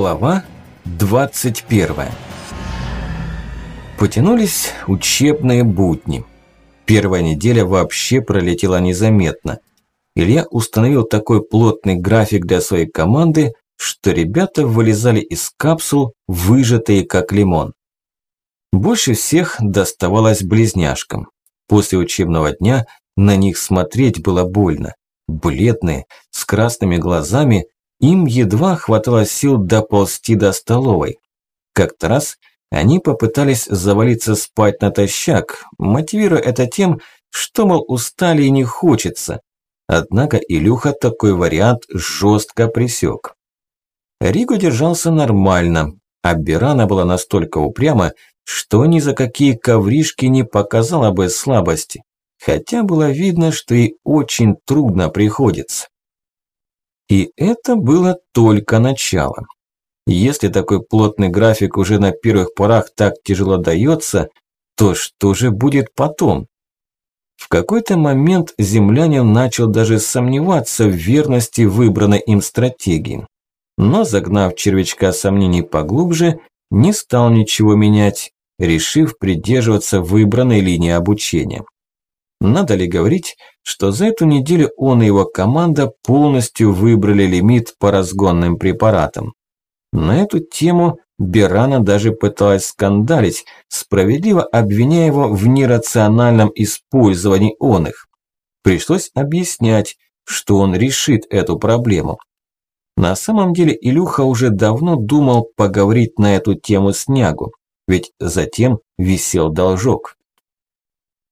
Глава 21 Потянулись учебные будни. Первая неделя вообще пролетела незаметно. Илья установил такой плотный график для своей команды, что ребята вылезали из капсул, выжатые как лимон. Больше всех доставалось близняшкам. После учебного дня на них смотреть было больно. Бледные, с красными глазами, им едва хватало сил доползти до столовой. Как-то раз они попытались завалиться спать натощак, мотивируя это тем, что, мол, устали и не хочется. Однако Илюха такой вариант жестко пресек. Риго держался нормально, а Бирана была настолько упряма, что ни за какие ковришки не показала бы слабости, хотя было видно, что ей очень трудно приходится. И это было только начало. Если такой плотный график уже на первых порах так тяжело дается, то что же будет потом? В какой-то момент землянин начал даже сомневаться в верности выбранной им стратегии. Но загнав червячка сомнений поглубже, не стал ничего менять, решив придерживаться выбранной линии обучения. Надо ли говорить, что за эту неделю он и его команда полностью выбрали лимит по разгонным препаратам. На эту тему Берана даже пыталась скандалить, справедливо обвиняя его в нерациональном использовании он их. Пришлось объяснять, что он решит эту проблему. На самом деле Илюха уже давно думал поговорить на эту тему с Нягу, ведь затем висел должок.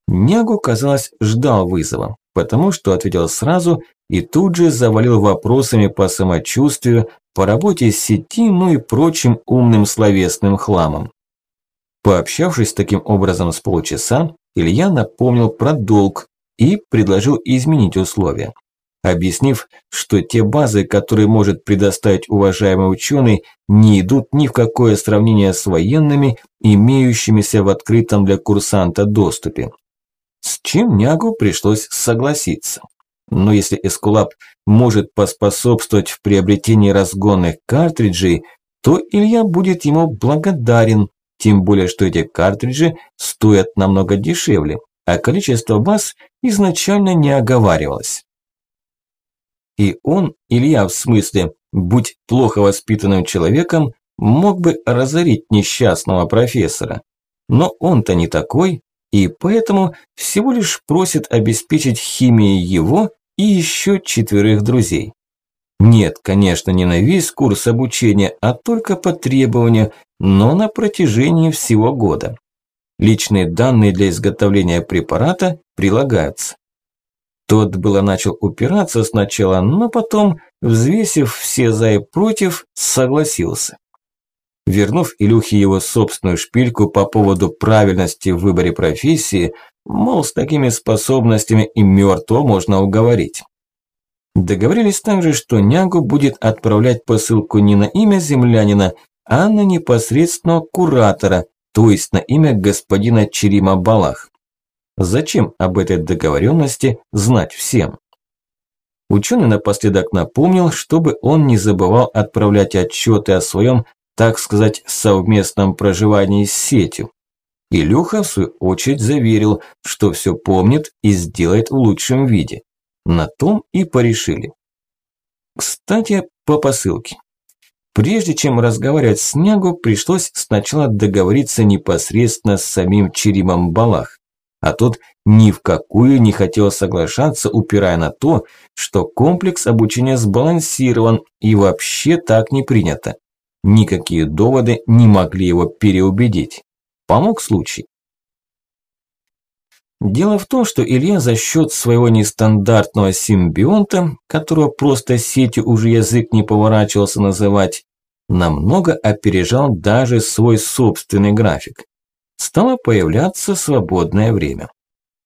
Нягу, казалось, ждал вызова, потому что ответил сразу и тут же завалил вопросами по самочувствию, по работе с сети, ну и прочим умным словесным хламом. Пообщавшись таким образом с полчаса, Илья напомнил про долг и предложил изменить условия. Объяснив, что те базы, которые может предоставить уважаемый ученый, не идут ни в какое сравнение с военными, имеющимися в открытом для курсанта доступе. С чем Нягу пришлось согласиться. Но если Эскулап может поспособствовать в приобретении разгонных картриджей, то Илья будет ему благодарен, тем более что эти картриджи стоят намного дешевле, а количество баз изначально не оговаривалось. И он, Илья в смысле, будь плохо воспитанным человеком, мог бы разорить несчастного профессора. Но он-то не такой, и поэтому всего лишь просит обеспечить химией его и еще четверых друзей. Нет, конечно, не на весь курс обучения, а только по требованию, но на протяжении всего года. Личные данные для изготовления препарата прилагаются. Тот было начал упираться сначала, но потом, взвесив все за и против, согласился. Вернув Илюхе его собственную шпильку по поводу правильности в выборе профессии, мол, с такими способностями и мертвого можно уговорить. Договорились также, что Нягу будет отправлять посылку не на имя землянина, а на непосредственного куратора, то есть на имя господина Черима Балах. Зачем об этой договоренности знать всем? Ученый напоследок напомнил, чтобы он не забывал отправлять отчеты о своем так сказать, совместном проживании с сетью. Илюха, в свою очередь, заверил, что все помнит и сделает в лучшем виде. На том и порешили. Кстати, по посылке. Прежде чем разговаривать с Нягу, пришлось сначала договориться непосредственно с самим Черимом Балах. А тот ни в какую не хотел соглашаться, упирая на то, что комплекс обучения сбалансирован и вообще так не принято. Никакие доводы не могли его переубедить. Помог случай. Дело в том, что Илья за счет своего нестандартного симбионта, которого просто сетью уже язык не поворачивался называть, намного опережал даже свой собственный график. Стало появляться свободное время.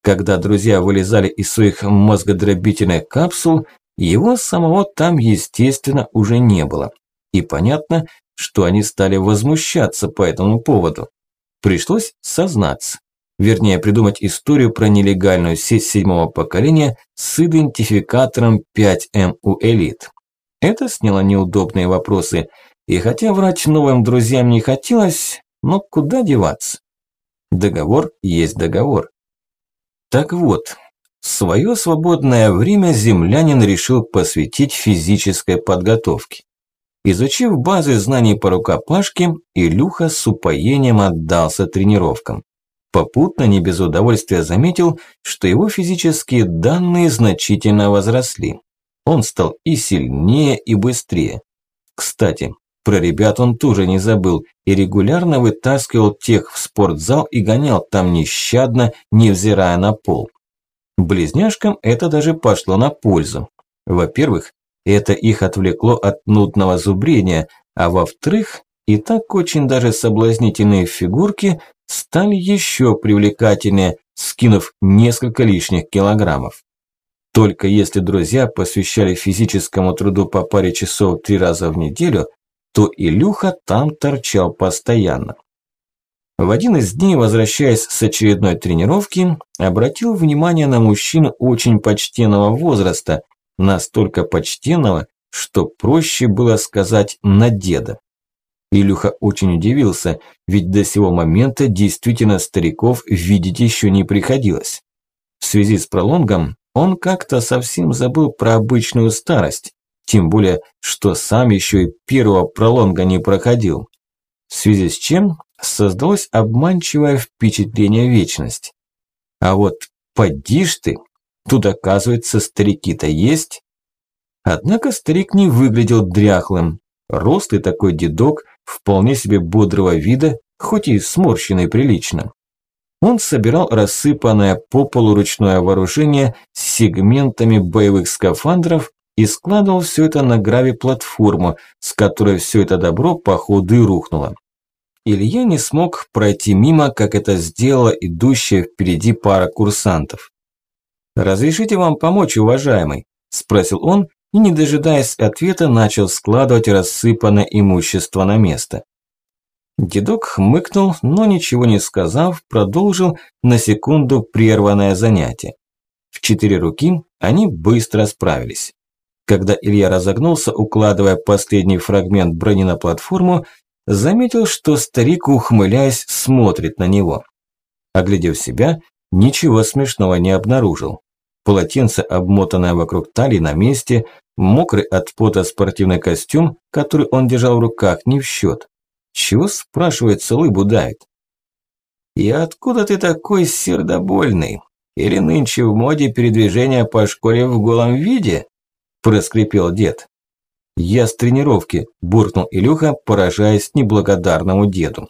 Когда друзья вылезали из своих мозгодробительных капсул, его самого там, естественно, уже не было. И понятно, что они стали возмущаться по этому поводу. Пришлось сознаться. Вернее, придумать историю про нелегальную сеть седьмого поколения с идентификатором 5М у элит. Это сняло неудобные вопросы, И хотя врать новым друзьям не хотелось, но куда деваться? Договор есть договор. Так вот, свое свободное время землянин решил посвятить физической подготовке. Изучив базы знаний по рукопашке, Илюха с упоением отдался тренировкам. Попутно не без удовольствия заметил, что его физические данные значительно возросли. Он стал и сильнее, и быстрее. Кстати, про ребят он тоже не забыл и регулярно вытаскивал тех в спортзал и гонял там нещадно, невзирая на пол. Близняшкам это даже пошло на пользу. Во-первых, это их отвлекло от нудного зубрения, а во-вторых, и так очень даже соблазнительные фигурки стали еще привлекательнее, скинув несколько лишних килограммов. Только если друзья посвящали физическому труду по паре часов три раза в неделю, то Илюха там торчал постоянно. В один из дней, возвращаясь с очередной тренировки, обратил внимание на мужчину очень почтенного возраста, настолько почтенного, что проще было сказать «на деда». Илюха очень удивился, ведь до сего момента действительно стариков видеть еще не приходилось. В связи с пролонгом он как-то совсем забыл про обычную старость, тем более, что сам еще и первого пролонга не проходил. В связи с чем создалось обманчивое впечатление вечности. А вот поди ты, тут оказывается старики-то есть. Однако старик не выглядел дряхлым. Рослый такой дедок, вполне себе бодрого вида, хоть и сморщенный прилично. Он собирал рассыпанное по полу ручное вооружение с сегментами боевых скафандров и складывал все это на грави-платформу, с которой все это добро по ходу и рухнуло. Илья не смог пройти мимо, как это сделала идущая впереди пара курсантов. «Разрешите вам помочь, уважаемый?» – спросил он и, не дожидаясь ответа, начал складывать рассыпанное имущество на место. Дедок хмыкнул, но ничего не сказав, продолжил на секунду прерванное занятие. В четыре руки они быстро справились. Когда Илья разогнулся, укладывая последний фрагмент брони на платформу, заметил, что старик, ухмыляясь, смотрит на него. Оглядев себя, ничего смешного не обнаружил. Полотенце, обмотанное вокруг талии на месте, мокрый от пота спортивный костюм, который он держал в руках, не в счет. Чего, спрашивается, лыбу давит? «И откуда ты такой сердобольный? Или нынче в моде передвижение по школе в голом виде?» – проскрипел дед. «Я с тренировки», – буркнул Илюха, поражаясь неблагодарному деду.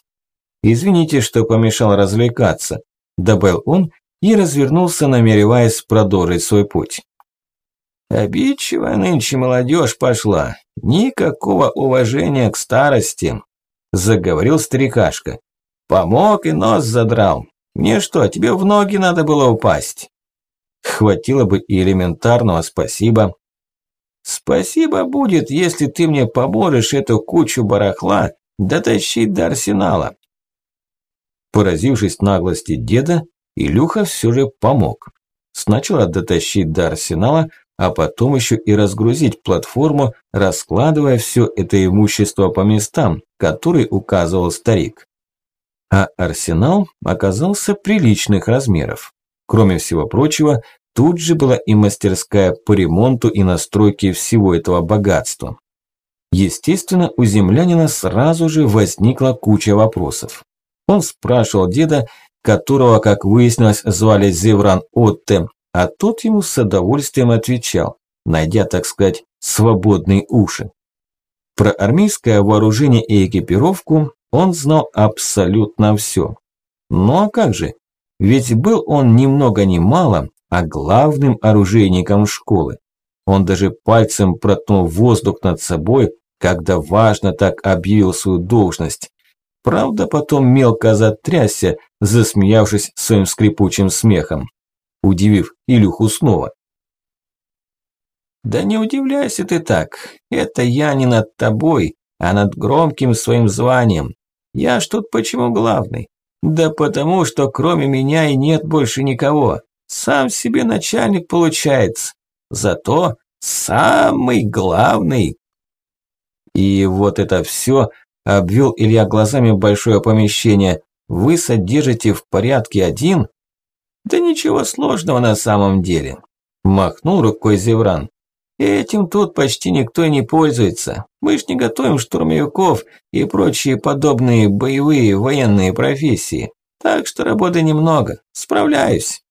«Извините, что помешал развлекаться», – добавил он и развернулся, намереваясь продолжить свой путь. «Обидчивая нынче молодежь пошла. Никакого уважения к старости», – заговорил старикашка. «Помог и нос задрал. Мне что, тебе в ноги надо было упасть?» «Хватило бы и элементарного спасибо», Спасибо будет, если ты мне поможешь эту кучу барахла дотащить до арсенала. Поразившись наглости деда, Илюха все же помог. Сначала дотащить до арсенала, а потом еще и разгрузить платформу, раскладывая все это имущество по местам, которые указывал старик. А арсенал оказался приличных размеров. Кроме всего прочего, Тут же была и мастерская по ремонту и настройке всего этого богатства. Естественно, у землянина сразу же возникла куча вопросов. Он спрашивал деда, которого, как выяснилось, звали Зевран Отте, а тот ему с удовольствием отвечал, найдя, так сказать, свободные уши. Про армейское вооружение и экипировку он знал абсолютно все. Ну а как же? Ведь был он ни много ни мало а главным оружейником школы. Он даже пальцем проткнул воздух над собой, когда важно так объявил свою должность. Правда, потом мелко затрясся, засмеявшись своим скрипучим смехом, удивив Илюху снова. «Да не удивляйся ты так, это я не над тобой, а над громким своим званием. Я ж тут почему главный? Да потому, что кроме меня и нет больше никого. Сам себе начальник получается. Зато самый главный. И вот это все обвел Илья глазами большое помещение. Вы содержите в порядке один? Да ничего сложного на самом деле. Махнул рукой Зевран. Этим тут почти никто не пользуется. Мы ж не готовим штурмовиков и прочие подобные боевые военные профессии. Так что работы немного. Справляюсь.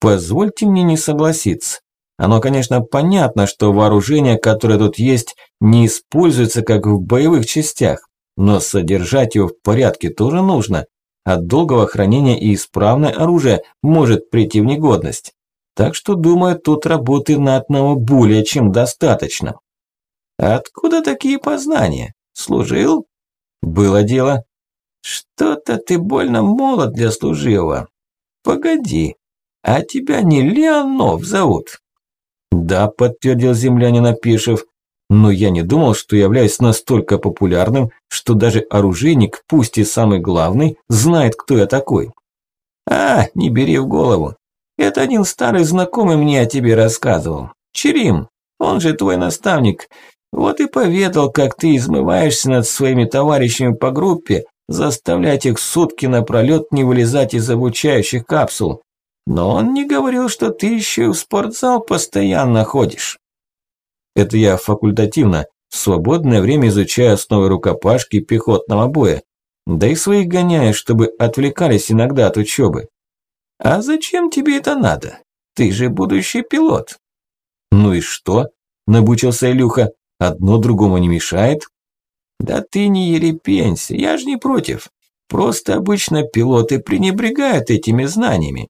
Позвольте мне не согласиться. Оно, конечно, понятно, что вооружение, которое тут есть, не используется как в боевых частях, но содержать его в порядке тоже нужно. От долгого хранения и исправное оружие может прийти в негодность. Так что, думаю, тут работы на одного более чем достаточно. Откуда такие познания? Служил? Было дело. Что-то ты больно молод для служивого. Погоди, а тебя не Леонов зовут? Да, подтвердил землянин Опешев, но я не думал, что являюсь настолько популярным, что даже оружейник, пусть и самый главный, знает, кто я такой. А, не бери в голову. Это один старый знакомый мне о тебе рассказывал. Черим, он же твой наставник. Вот и поведал, как ты измываешься над своими товарищами по группе, заставлять их сутки напролет не вылезать из обучающих капсул. Но он не говорил, что ты еще в спортзал постоянно ходишь. Это я факультативно, в свободное время изучаю основы рукопашки и пехотного боя. Да и своих гоняю, чтобы отвлекались иногда от учебы. А зачем тебе это надо? Ты же будущий пилот. Ну и что? Набучился Илюха. Одно другому не мешает. Да ты не ерепенься, я же не против. Просто обычно пилоты пренебрегают этими знаниями.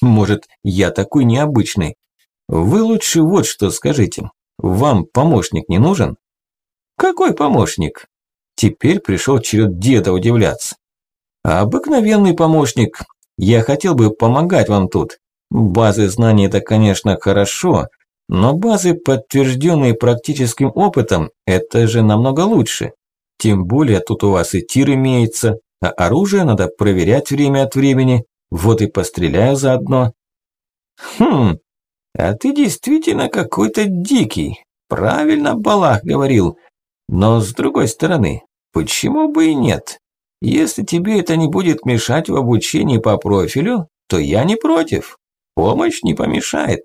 Может, я такой необычный. Вы лучше вот что скажите. Вам помощник не нужен? Какой помощник? Теперь пришел черед деда удивляться. Обыкновенный помощник. Я хотел бы помогать вам тут. Базы знаний это, конечно, хорошо, но базы, подтвержденные практическим опытом, это же намного лучше. Тем более тут у вас и тир имеется, а оружие надо проверять время от времени. Вот и постреляю заодно. Хм, а ты действительно какой-то дикий. Правильно Балах говорил. Но с другой стороны, почему бы и нет? Если тебе это не будет мешать в обучении по профилю, то я не против. Помощь не помешает.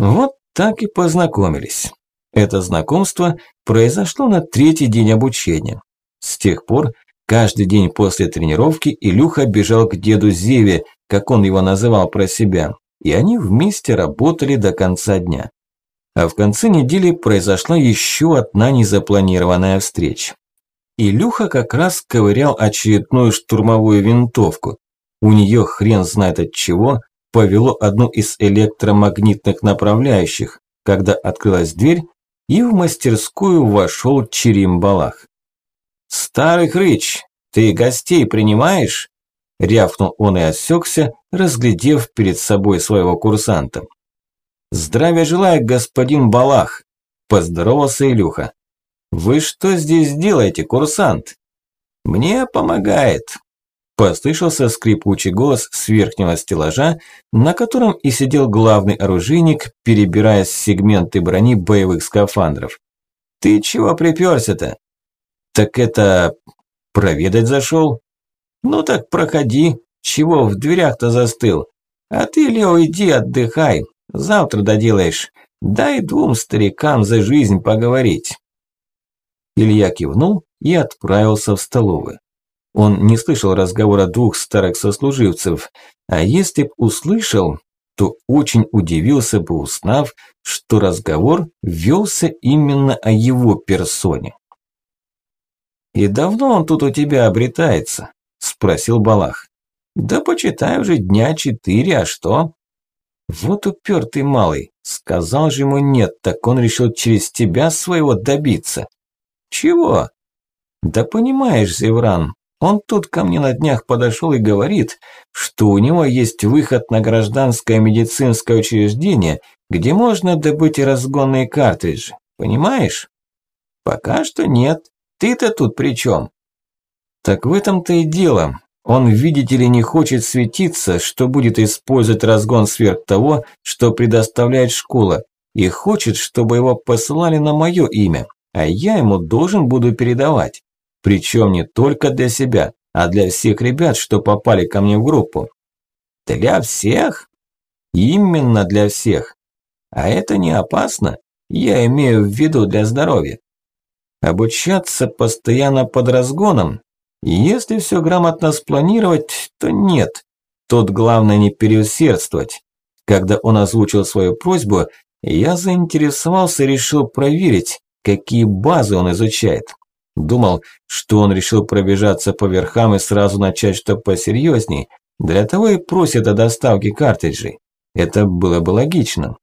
Вот так и познакомились. Это знакомство произошло на третий день обучения. С тех пор каждый день после тренировки Илюха бежал к деду Зеве, как он его называл про себя, и они вместе работали до конца дня. А в конце недели произошла еще одна незапланированная встреча. Илюха как раз ковырял очередную штурмовую винтовку. У нее хрен знает от чего, повело одну из электромагнитных направляющих, когда открылась дверь, и в мастерскую вошел Черимбалах. «Старый хрыч, ты гостей принимаешь?» Рявкнул он и осекся, разглядев перед собой своего курсанта. «Здравия желаю, господин Балах!» – поздоровался Илюха. «Вы что здесь делаете, курсант?» «Мне помогает», Послышался скрипучий голос с верхнего стеллажа, на котором и сидел главный оружейник, перебирая сегменты брони боевых скафандров. «Ты чего припёрся-то?» «Так это... проведать зашёл?» «Ну так проходи. Чего в дверях-то застыл? А ты, Лео, иди отдыхай. Завтра доделаешь. Дай двум старикам за жизнь поговорить». Илья кивнул и отправился в столовую. Он не слышал разговора двух старых сослуживцев, а если б услышал, то очень удивился бы, узнав, что разговор велся именно о его персоне. «И давно он тут у тебя обретается?» – спросил Балах. «Да почитай уже дня четыре, а что?» «Вот упертый малый, сказал же ему нет, так он решил через тебя своего добиться». «Чего?» «Да понимаешь, Зевран, он тут ко мне на днях подошел и говорит, что у него есть выход на гражданское медицинское учреждение, где можно добыть разгонные картриджи. Понимаешь? Пока что нет. Ты-то тут при чем? Так в этом-то и дело. Он, видите ли, не хочет светиться, что будет использовать разгон сверх того, что предоставляет школа, и хочет, чтобы его посылали на мое имя, а я ему должен буду передавать. Причем не только для себя, а для всех ребят, что попали ко мне в группу. Для всех? Именно для всех. А это не опасно? Я имею в виду для здоровья. Обучаться постоянно под разгоном? Если все грамотно спланировать, то нет. Тут главное не переусердствовать. Когда он озвучил свою просьбу, я заинтересовался и решил проверить, какие базы он изучает. Думал, что он решил пробежаться по верхам и сразу начать что посерьезней. Для того и просит о доставке картриджей. Это было бы логично.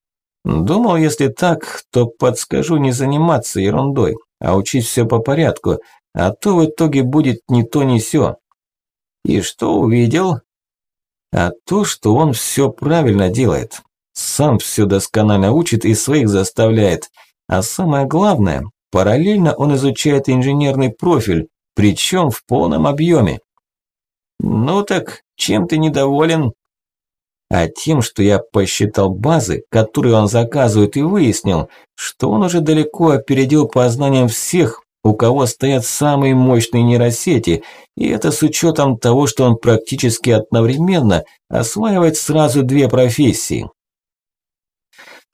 Думал, если так, то подскажу не заниматься ерундой, а учить все по порядку, а то в итоге будет ни то ни сё. И что увидел? А то, что он все правильно делает. Сам все досконально учит и своих заставляет. А самое главное, параллельно он изучает инженерный профиль, причем в полном объеме. Ну так, чем ты недоволен? А тем, что я посчитал базы, которые он заказывает, и выяснил, что он уже далеко опередил по знаниям всех, у кого стоят самые мощные нейросети, и это с учетом того, что он практически одновременно осваивает сразу две профессии.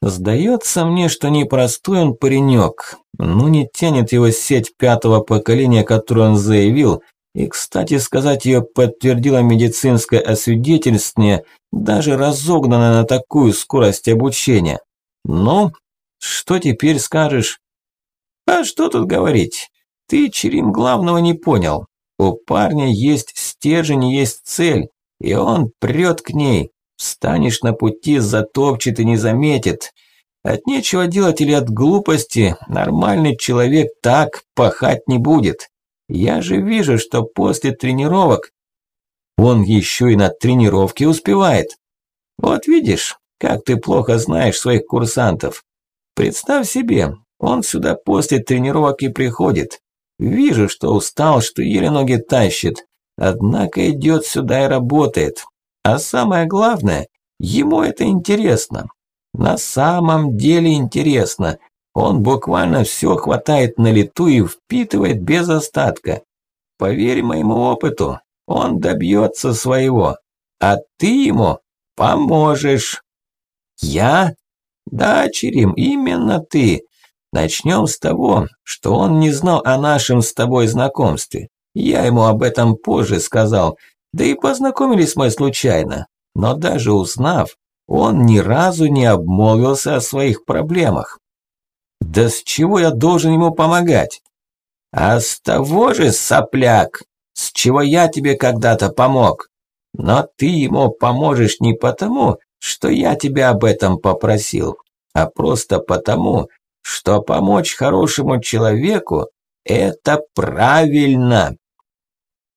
Сдается мне, что непростой он паренек, ну не тянет его сеть пятого поколения, которую он заявил, и, кстати сказать, ее подтвердило медицинское освидетельствование, даже разогнанное на такую скорость обучения. Ну, что теперь скажешь? А что тут говорить? Ты, Черим, главного не понял. У парня есть стержень есть цель, и он прет к ней. Встанешь на пути, затопчет и не заметит. От нечего делать или от глупости нормальный человек так пахать не будет. Я же вижу, что после тренировок он еще и на тренировке успевает. Вот видишь, как ты плохо знаешь своих курсантов. Представь себе, он сюда после тренировок и приходит. Вижу, что устал, что еле ноги тащит. Однако идет сюда и работает. А самое главное, ему это интересно. На самом деле интересно. Он буквально все хватает на лету и впитывает без остатка. Поверь моему опыту, он добьется своего, а ты ему поможешь. Я? Да, Черим, именно ты. Начнем с того, что он не знал о нашем с тобой знакомстве. Я ему об этом позже сказал, да и познакомились мы случайно. Но даже узнав, он ни разу не обмолвился о своих проблемах. Да с чего я должен ему помогать? А с того же, сопляк, с чего я тебе когда-то помог. Но ты ему поможешь не потому, что я тебя об этом попросил, а просто потому, что помочь хорошему человеку – это правильно.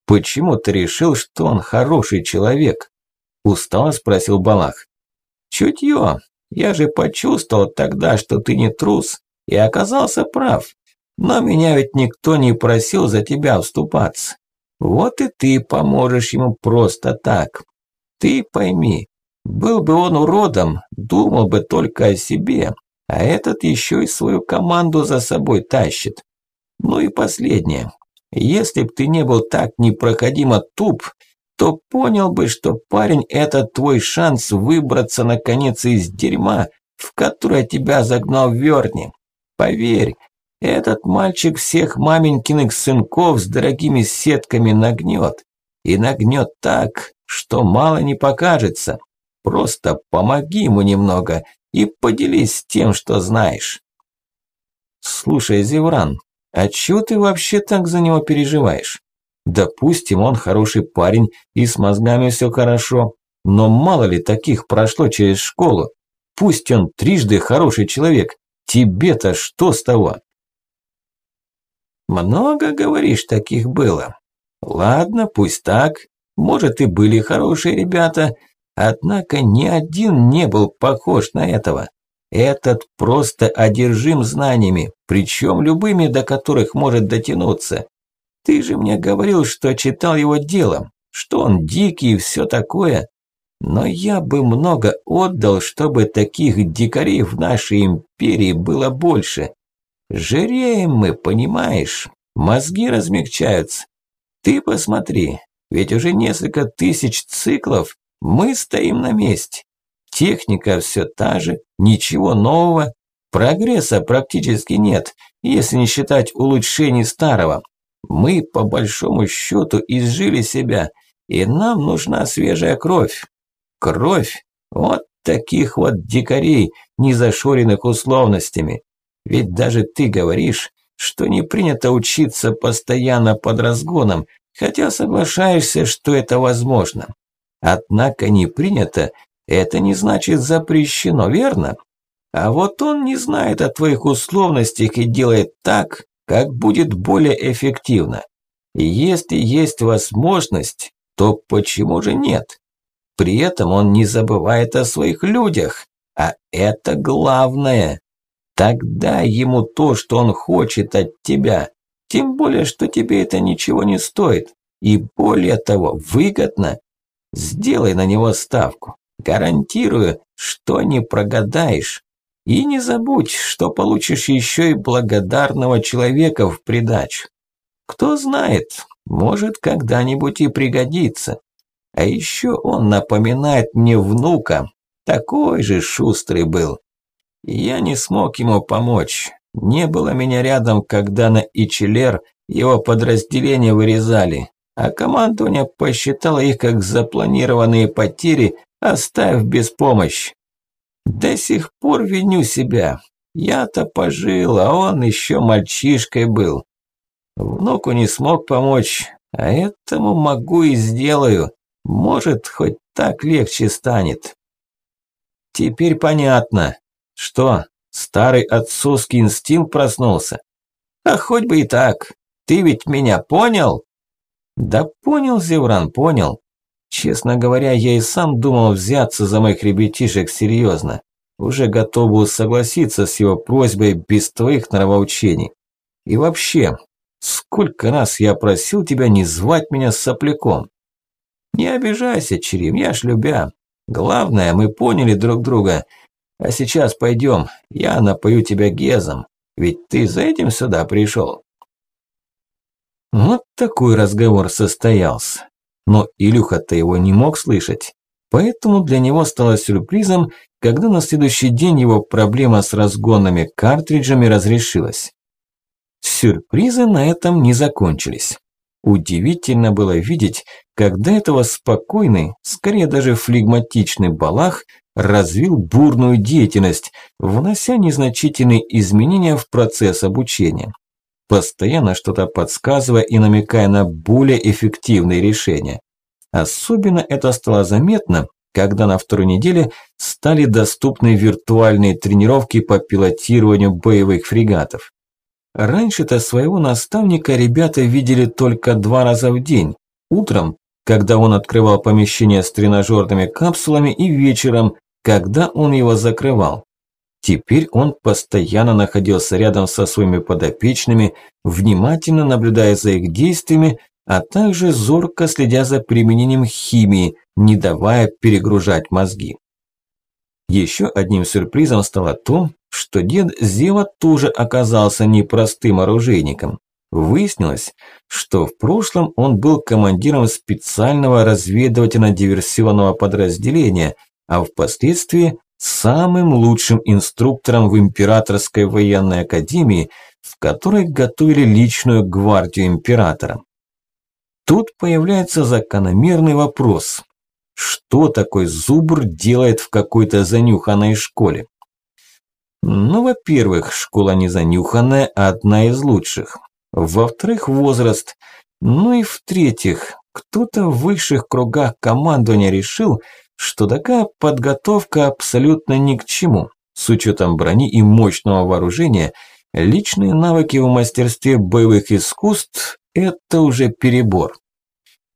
Почему ты решил, что он хороший человек? Устало спросил Балах. Чутье. Я же почувствовал тогда, что ты не трус, и оказался прав. Но меня ведь никто не просил за тебя вступаться. Вот и ты поможешь ему просто так. Ты пойми, был бы он уродом, думал бы только о себе, а этот еще и свою команду за собой тащит. Ну и последнее. Если б ты не был так непроходимо туп, то понял бы, что парень – это твой шанс выбраться наконец из дерьма, в которое тебя загнал Верни. Поверь, этот мальчик всех маменькиных сынков с дорогими сетками нагнет. И нагнет так, что мало не покажется. Просто помоги ему немного и поделись тем, что знаешь. Слушай, Зевран, а чего ты вообще так за него переживаешь? Допустим, он хороший парень и с мозгами все хорошо, но мало ли таких прошло через школу. Пусть он трижды хороший человек, Тебе-то что с того? Много, говоришь, таких было. Ладно, пусть так. Может, и были хорошие ребята, однако ни один не был похож на этого. Этот просто одержим знаниями, причем любыми, до которых может дотянуться. Ты же мне говорил, что читал его делом, что он дикий и все такое. Но я бы много отдал, чтобы таких дикарей в нашей империи было больше. Жиреем мы, понимаешь? Мозги размягчаются. Ты посмотри, ведь уже несколько тысяч циклов мы стоим на месте. Техника все та же, ничего нового. Прогресса практически нет, если не считать улучшений старого. Мы, по большому счету, изжили себя, и нам нужна свежая кровь. Кровь вот таких вот дикарей, не зашоренных условностями. Ведь даже ты говоришь, что не принято учиться постоянно под разгоном, хотя соглашаешься, что это возможно. Однако не принято, это не значит запрещено, верно? А вот он не знает о твоих условностях и делает так, как будет более эффективно. Если есть возможность, то почему же нет? При этом он не забывает о своих людях, а это главное. Тогда ему то, что он хочет от тебя, тем более, что тебе это ничего не стоит, и более того, выгодно. Сделай на него ставку. Гарантирую, что не прогадаешь. И не забудь, что получишь еще и благодарного человека в придачу. Кто знает, может когда-нибудь и пригодится. А еще он напоминает мне внука, такой же шустрый был. Я не смог ему помочь. Не было меня рядом, когда на Ичелер его подразделения вырезали, а командование посчитало их как запланированные потери, оставив без помощи. До сих пор виню себя. Я-то пожил, а он еще мальчишкой был. Внуку не смог помочь, а этому могу и сделаю. Может, хоть так легче станет. Теперь понятно, что, старый отцовский инстинкт проснулся? А хоть бы и так. Ты ведь меня понял? Да понял, Зевран, понял. Честно говоря, я и сам думал взяться за моих ребятишек серьезно. Уже готов был согласиться с его просьбой без твоих нравоучений. И вообще, сколько раз я просил тебя не звать меня сопляком. Не обижайся, Черим, я ж любя. Главное, мы поняли друг друга – а сейчас пойдем, я напою тебя гезом, ведь ты за этим сюда пришел. Вот такой разговор состоялся. Но Илюха-то его не мог слышать. Поэтому для него стало сюрпризом, когда на следующий день его проблема с разгонными картриджами разрешилась. Сюрпризы на этом не закончились. Удивительно было видеть, как до этого спокойный, скорее даже флегматичный Балах развил бурную деятельность, внося незначительные изменения в процесс обучения, постоянно что-то подсказывая и намекая на более эффективные решения. Особенно это стало заметно, когда на второй неделе стали доступны виртуальные тренировки по пилотированию боевых фрегатов. Раньше-то своего наставника ребята видели только два раза в день, утром, когда он открывал помещение с тренажерными капсулами и вечером, когда он его закрывал. Теперь он постоянно находился рядом со своими подопечными, внимательно наблюдая за их действиями, а также зорко следя за применением химии, не давая перегружать мозги. Еще одним сюрпризом стало то, что дед Зева тоже оказался непростым оружейником. Выяснилось, что в прошлом он был командиром специального разведывательно-диверсионного подразделения, а впоследствии самым лучшим инструктором в Императорской военной академии, в которой готовили личную гвардию императора. Тут появляется закономерный вопрос. Что такой зубр делает в какой-то занюханной школе? Ну, во-первых, школа не занюханная, а одна из лучших. Во-вторых, возраст. Ну и в-третьих, кто-то в высших кругах командования решил, что такая подготовка абсолютно ни к чему. С учетом брони и мощного вооружения, личные навыки в мастерстве боевых искусств – это уже перебор.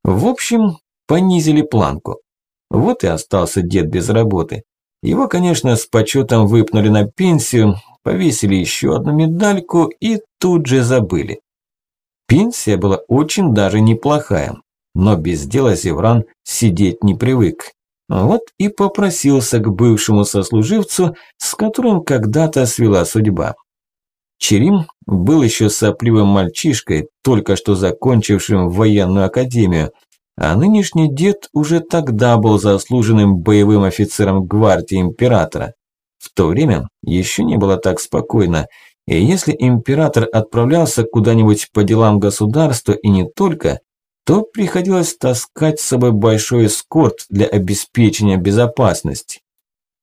В общем, понизили планку. Вот и остался дед без работы. Его, конечно, с почетом выпнули на пенсию, повесили еще одну медальку и тут же забыли. Пенсия была очень даже неплохая, но без дела Зевран сидеть не привык. Вот и попросился к бывшему сослуживцу, с которым когда-то свела судьба. Черим был еще сопливым мальчишкой, только что закончившим военную академию, а нынешний дед уже тогда был заслуженным боевым офицером гвардии императора. В то время еще не было так спокойно, и если император отправлялся куда-нибудь по делам государства и не только, то приходилось таскать с собой большой эскорт для обеспечения безопасности.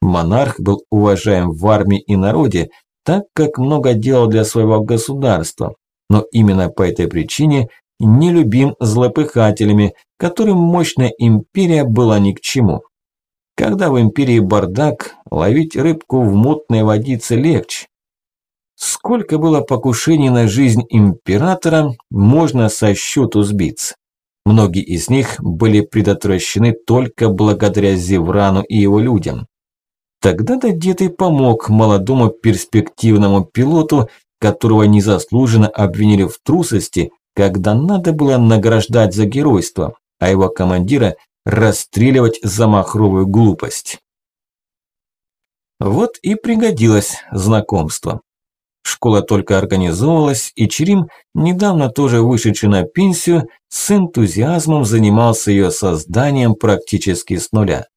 Монарх был уважаем в армии и народе, так как много делал для своего государства, но именно по этой причине не любим злопыхателями, которым мощная империя была ни к чему. Когда в империи бардак, ловить рыбку в мутной водице легче. Сколько было покушений на жизнь императора, можно со счету сбиться. Многие из них были предотвращены только благодаря Зеврану и его людям. Тогда-то дед и помог молодому перспективному пилоту, которого незаслуженно обвинили в трусости, когда надо было награждать за геройство, а его командира расстреливать за махровую глупость. Вот и пригодилось знакомство. Школа только организовывалась, и Черим, недавно тоже вышедший на пенсию, с энтузиазмом занимался ее созданием практически с нуля.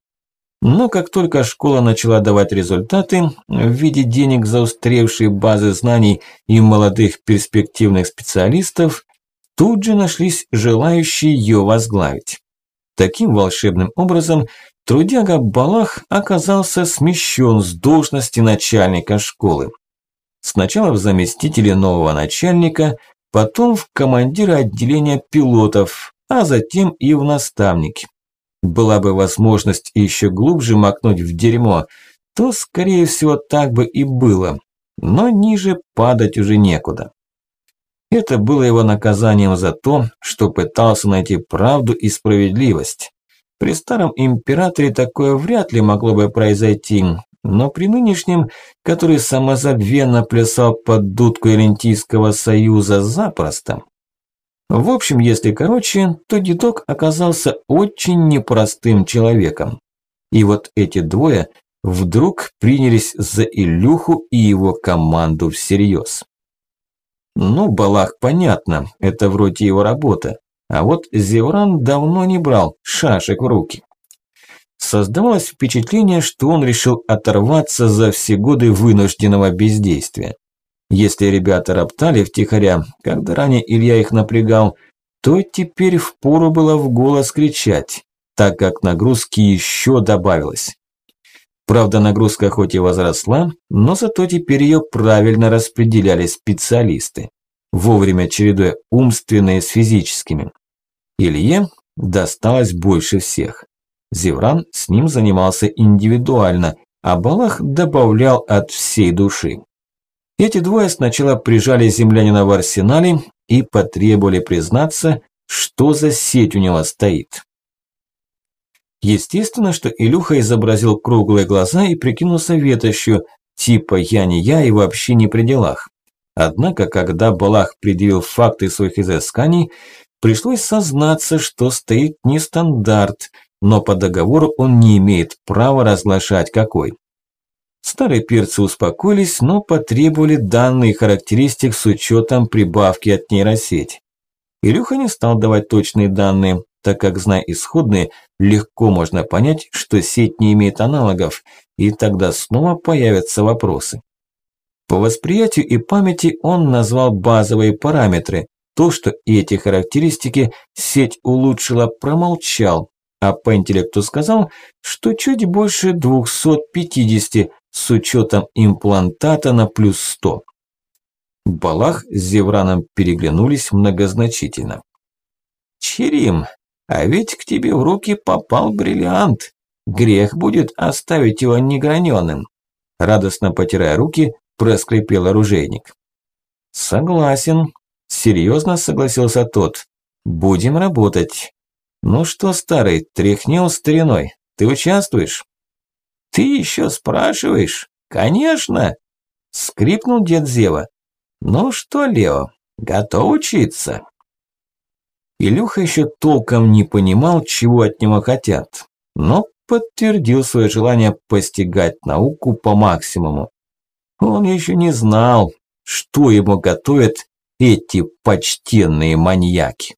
Но как только школа начала давать результаты в виде денег за устаревшие базы знаний и молодых перспективных специалистов, тут же нашлись желающие ее возглавить. Таким волшебным образом трудяга Балах оказался смещен с должности начальника школы. Сначала в заместителе нового начальника, потом в командира отделения пилотов, а затем и в наставнике. Была бы возможность еще глубже макнуть в дерьмо, то, скорее всего, так бы и было, но ниже падать уже некуда. Это было его наказанием за то, что пытался найти правду и справедливость. При старом императоре такое вряд ли могло бы произойти, но при нынешнем, который самозабвенно плясал под дудку Элентийского союза запросто. В общем, если короче, то дедок оказался очень непростым человеком. И вот эти двое вдруг принялись за Илюху и его команду всерьез. Ну, Балах, понятно, это вроде его работа. А вот Зевран давно не брал шашек в руки. Создавалось впечатление, что он решил оторваться за все годы вынужденного бездействия. Если ребята роптали втихаря, когда ранее Илья их напрягал, то теперь впору было в голос кричать, так как нагрузки еще добавилось. Правда, нагрузка хоть и возросла, но зато теперь ее правильно распределяли специалисты, вовремя чередуя умственные с физическими. Илье досталось больше всех. Зевран с ним занимался индивидуально, а Балах добавлял от всей души. Эти двое сначала прижали землянина в арсенале и потребовали признаться, что за сеть у него стоит. Естественно, что Илюха изобразил круглые глаза и прикинулся ветощью, типа «я не я и вообще не при делах». Однако, когда Балах предъявил факты своих изысканий, пришлось сознаться, что стоит не стандарт, но по договору он не имеет права разглашать какой. Старые перцы успокоились, но потребовали данные характеристик с учетом прибавки от нейросети. Илюха не стал давать точные данные, так как, зная исходные, легко можно понять, что сеть не имеет аналогов, и тогда снова появятся вопросы. По восприятию и памяти он назвал базовые параметры. То, что эти характеристики сеть улучшила, промолчал, а по интеллекту сказал, что чуть больше 250 с учетом имплантата на плюс 100. Балах с Зевраном переглянулись многозначительно. «Черим, а ведь к тебе в руки попал бриллиант. Грех будет оставить его неграненным. Радостно потирая руки, проскрипел оружейник. Согласен. Серьезно согласился тот. Будем работать. Ну что, старый, тряхнел стариной. Ты участвуешь? Ты еще спрашиваешь? Конечно. Скрипнул дед Зева. Ну что, Лео, готов учиться? Илюха еще толком не понимал, чего от него хотят, но подтвердил свое желание постигать науку по максимуму. Он еще не знал, что ему готовят эти почтенные маньяки.